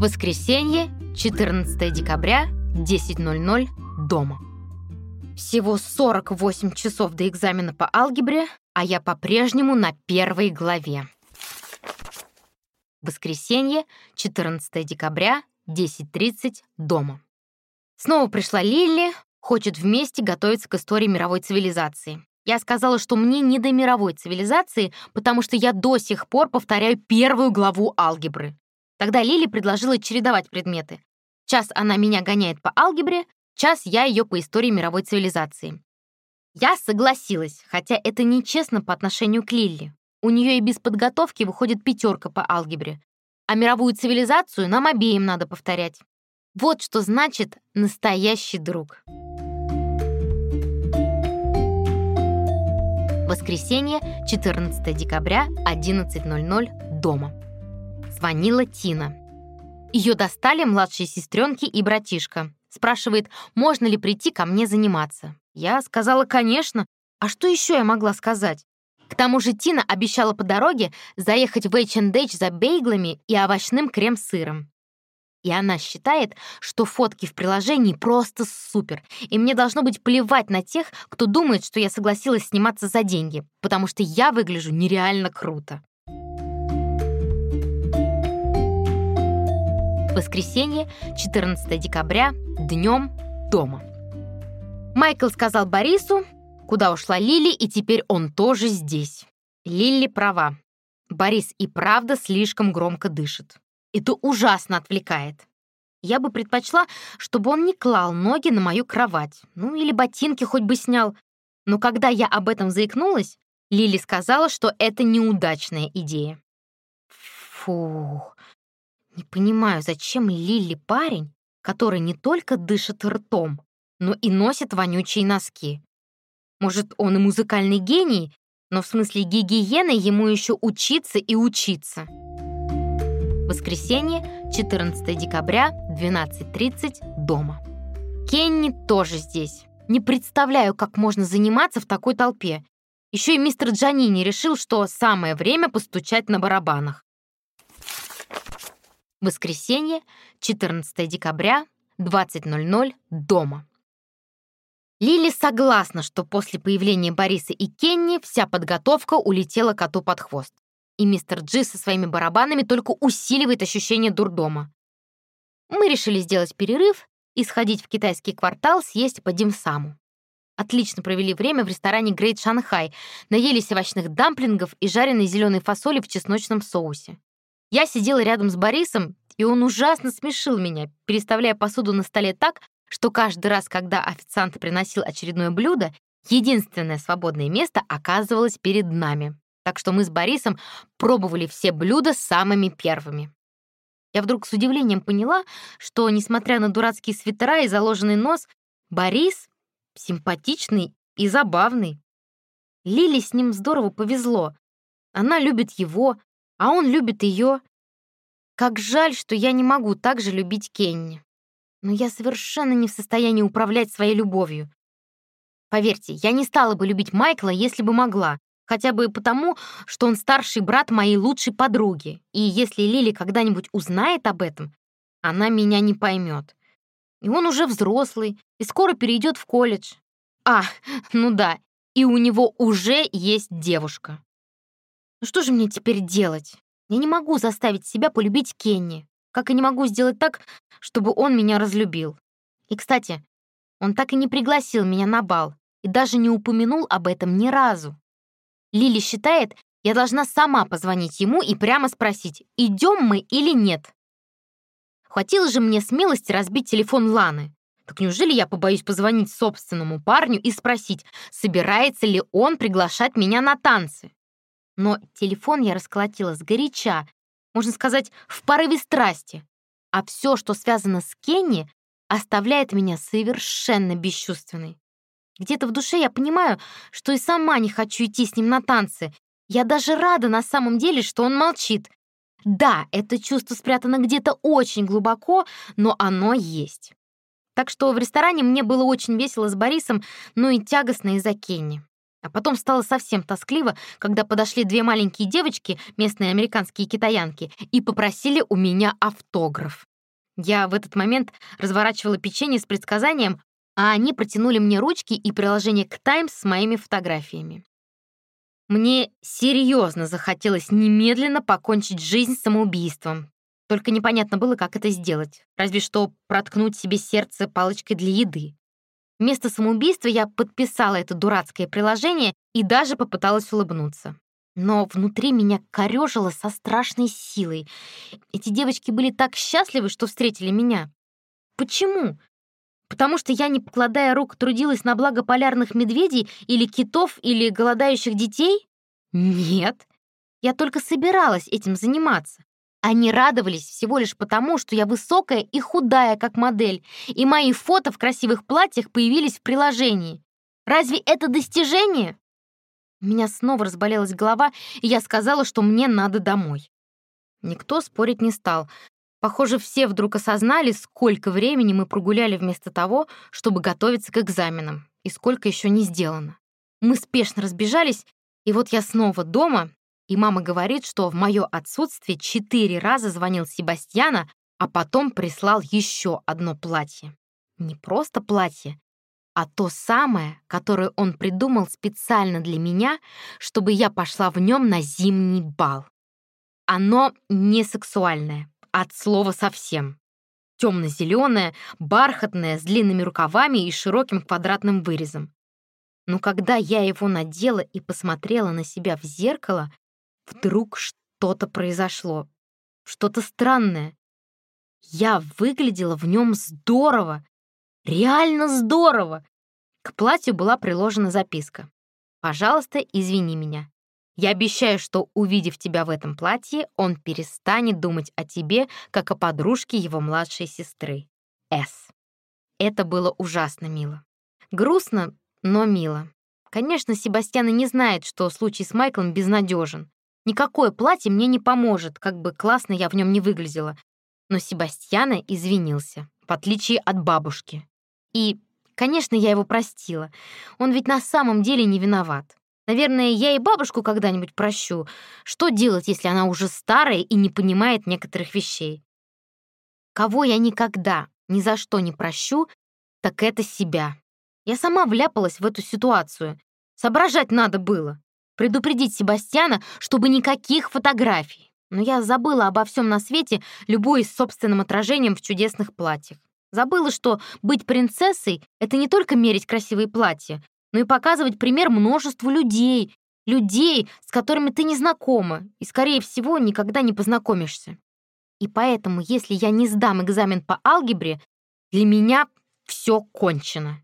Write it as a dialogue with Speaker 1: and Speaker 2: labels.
Speaker 1: Воскресенье, 14 декабря, 10.00, дома. Всего 48 часов до экзамена по алгебре, а я по-прежнему на первой главе. Воскресенье, 14 декабря, 10.30, дома. Снова пришла Лилли, хочет вместе готовиться к истории мировой цивилизации. Я сказала, что мне не до мировой цивилизации, потому что я до сих пор повторяю первую главу алгебры. Тогда Лили предложила чередовать предметы. Час она меня гоняет по алгебре, час я ее по истории мировой цивилизации. Я согласилась, хотя это нечестно по отношению к Лилли. У нее и без подготовки выходит пятерка по алгебре. А мировую цивилизацию нам обеим надо повторять. Вот что значит настоящий друг. Воскресенье, 14 декабря, 11.00, дома. Звонила Тина. Ее достали младшие сестренки и братишка. Спрашивает, можно ли прийти ко мне заниматься. Я сказала, конечно. А что еще я могла сказать? К тому же Тина обещала по дороге заехать в H&H за бейглами и овощным крем-сыром. И она считает, что фотки в приложении просто супер, и мне должно быть плевать на тех, кто думает, что я согласилась сниматься за деньги, потому что я выгляжу нереально круто. Воскресенье, 14 декабря, днем дома. Майкл сказал Борису, куда ушла Лили, и теперь он тоже здесь. Лили права. Борис и правда слишком громко дышит. Это ужасно отвлекает. Я бы предпочла, чтобы он не клал ноги на мою кровать. Ну, или ботинки хоть бы снял. Но когда я об этом заикнулась, Лили сказала, что это неудачная идея. Фух, не понимаю, зачем Лили парень, который не только дышит ртом, но и носит вонючие носки. Может, он и музыкальный гений, но в смысле гигиены ему еще учиться и учиться. Воскресенье, 14 декабря, 12.30, дома. Кенни тоже здесь. Не представляю, как можно заниматься в такой толпе. Еще и мистер Джанини решил, что самое время постучать на барабанах. Воскресенье, 14 декабря, 20.00, дома. Лили согласна, что после появления Бориса и Кенни вся подготовка улетела коту под хвост. И мистер Джи со своими барабанами только усиливает ощущение дурдома. Мы решили сделать перерыв и сходить в китайский квартал съесть по димсаму. Отлично провели время в ресторане Great Шанхай, наелись овощных дамплингов и жареной зеленой фасоли в чесночном соусе. Я сидела рядом с Борисом, и он ужасно смешил меня, переставляя посуду на столе так, что каждый раз, когда официант приносил очередное блюдо, единственное свободное место оказывалось перед нами. Так что мы с Борисом пробовали все блюда самыми первыми. Я вдруг с удивлением поняла, что, несмотря на дурацкие свитера и заложенный нос, Борис симпатичный и забавный. Лили с ним здорово повезло. Она любит его, а он любит ее. Как жаль, что я не могу так же любить Кенни. Но я совершенно не в состоянии управлять своей любовью. Поверьте, я не стала бы любить Майкла, если бы могла, хотя бы потому, что он старший брат моей лучшей подруги, и если Лили когда-нибудь узнает об этом, она меня не поймет. И он уже взрослый, и скоро перейдет в колледж. А, ну да, и у него уже есть девушка. Ну что же мне теперь делать? Я не могу заставить себя полюбить Кенни, как и не могу сделать так, чтобы он меня разлюбил. И, кстати, он так и не пригласил меня на бал и даже не упомянул об этом ни разу. Лили считает, я должна сама позвонить ему и прямо спросить, идем мы или нет. Хватило же мне смелости разбить телефон Ланы. Так неужели я побоюсь позвонить собственному парню и спросить, собирается ли он приглашать меня на танцы? Но телефон я расколотила сгоряча, можно сказать, в порыве страсти. А все, что связано с Кенни, оставляет меня совершенно бесчувственной. Где-то в душе я понимаю, что и сама не хочу идти с ним на танцы. Я даже рада на самом деле, что он молчит. Да, это чувство спрятано где-то очень глубоко, но оно есть. Так что в ресторане мне было очень весело с Борисом, но и тягостно из-за Кенни. А потом стало совсем тоскливо, когда подошли две маленькие девочки, местные американские китаянки, и попросили у меня автограф. Я в этот момент разворачивала печенье с предсказанием, а они протянули мне ручки и приложение к Times с моими фотографиями. Мне серьезно захотелось немедленно покончить жизнь самоубийством. Только непонятно было, как это сделать. Разве что проткнуть себе сердце палочкой для еды. Вместо самоубийства я подписала это дурацкое приложение и даже попыталась улыбнуться. Но внутри меня корёжило со страшной силой. Эти девочки были так счастливы, что встретили меня. Почему? Потому что я, не покладая рук, трудилась на благо полярных медведей или китов или голодающих детей? Нет. Я только собиралась этим заниматься. Они радовались всего лишь потому, что я высокая и худая, как модель, и мои фото в красивых платьях появились в приложении. Разве это достижение? У меня снова разболелась голова, и я сказала, что мне надо домой. Никто спорить не стал. Похоже, все вдруг осознали, сколько времени мы прогуляли вместо того, чтобы готовиться к экзаменам, и сколько еще не сделано. Мы спешно разбежались, и вот я снова дома, и мама говорит, что в мое отсутствие четыре раза звонил Себастьяна, а потом прислал еще одно платье. Не просто платье, а то самое, которое он придумал специально для меня, чтобы я пошла в нем на зимний бал. Оно не сексуальное, от слова совсем. Темно-зеленое, бархатное, с длинными рукавами и широким квадратным вырезом. Но когда я его надела и посмотрела на себя в зеркало, вдруг что-то произошло. Что-то странное. Я выглядела в нем здорово. Реально здорово. К платью была приложена записка. «Пожалуйста, извини меня. Я обещаю, что, увидев тебя в этом платье, он перестанет думать о тебе, как о подружке его младшей сестры. С». Это было ужасно мило. Грустно, но мило. Конечно, Себастьян и не знает, что случай с Майклом безнадежен. Никакое платье мне не поможет, как бы классно я в нем не выглядела. Но Себастьяна извинился, в отличие от бабушки. И, конечно, я его простила. Он ведь на самом деле не виноват. Наверное, я и бабушку когда-нибудь прощу. Что делать, если она уже старая и не понимает некоторых вещей? Кого я никогда, ни за что не прощу, так это себя. Я сама вляпалась в эту ситуацию. Соображать надо было. Предупредить Себастьяна, чтобы никаких фотографий. Но я забыла обо всем на свете, любуясь собственным отражением в чудесных платьях. Забыла, что быть принцессой — это не только мерить красивые платья, но и показывать пример множеству людей, людей, с которыми ты не знакома и, скорее всего, никогда не познакомишься. И поэтому, если я не сдам экзамен по алгебре, для меня все кончено.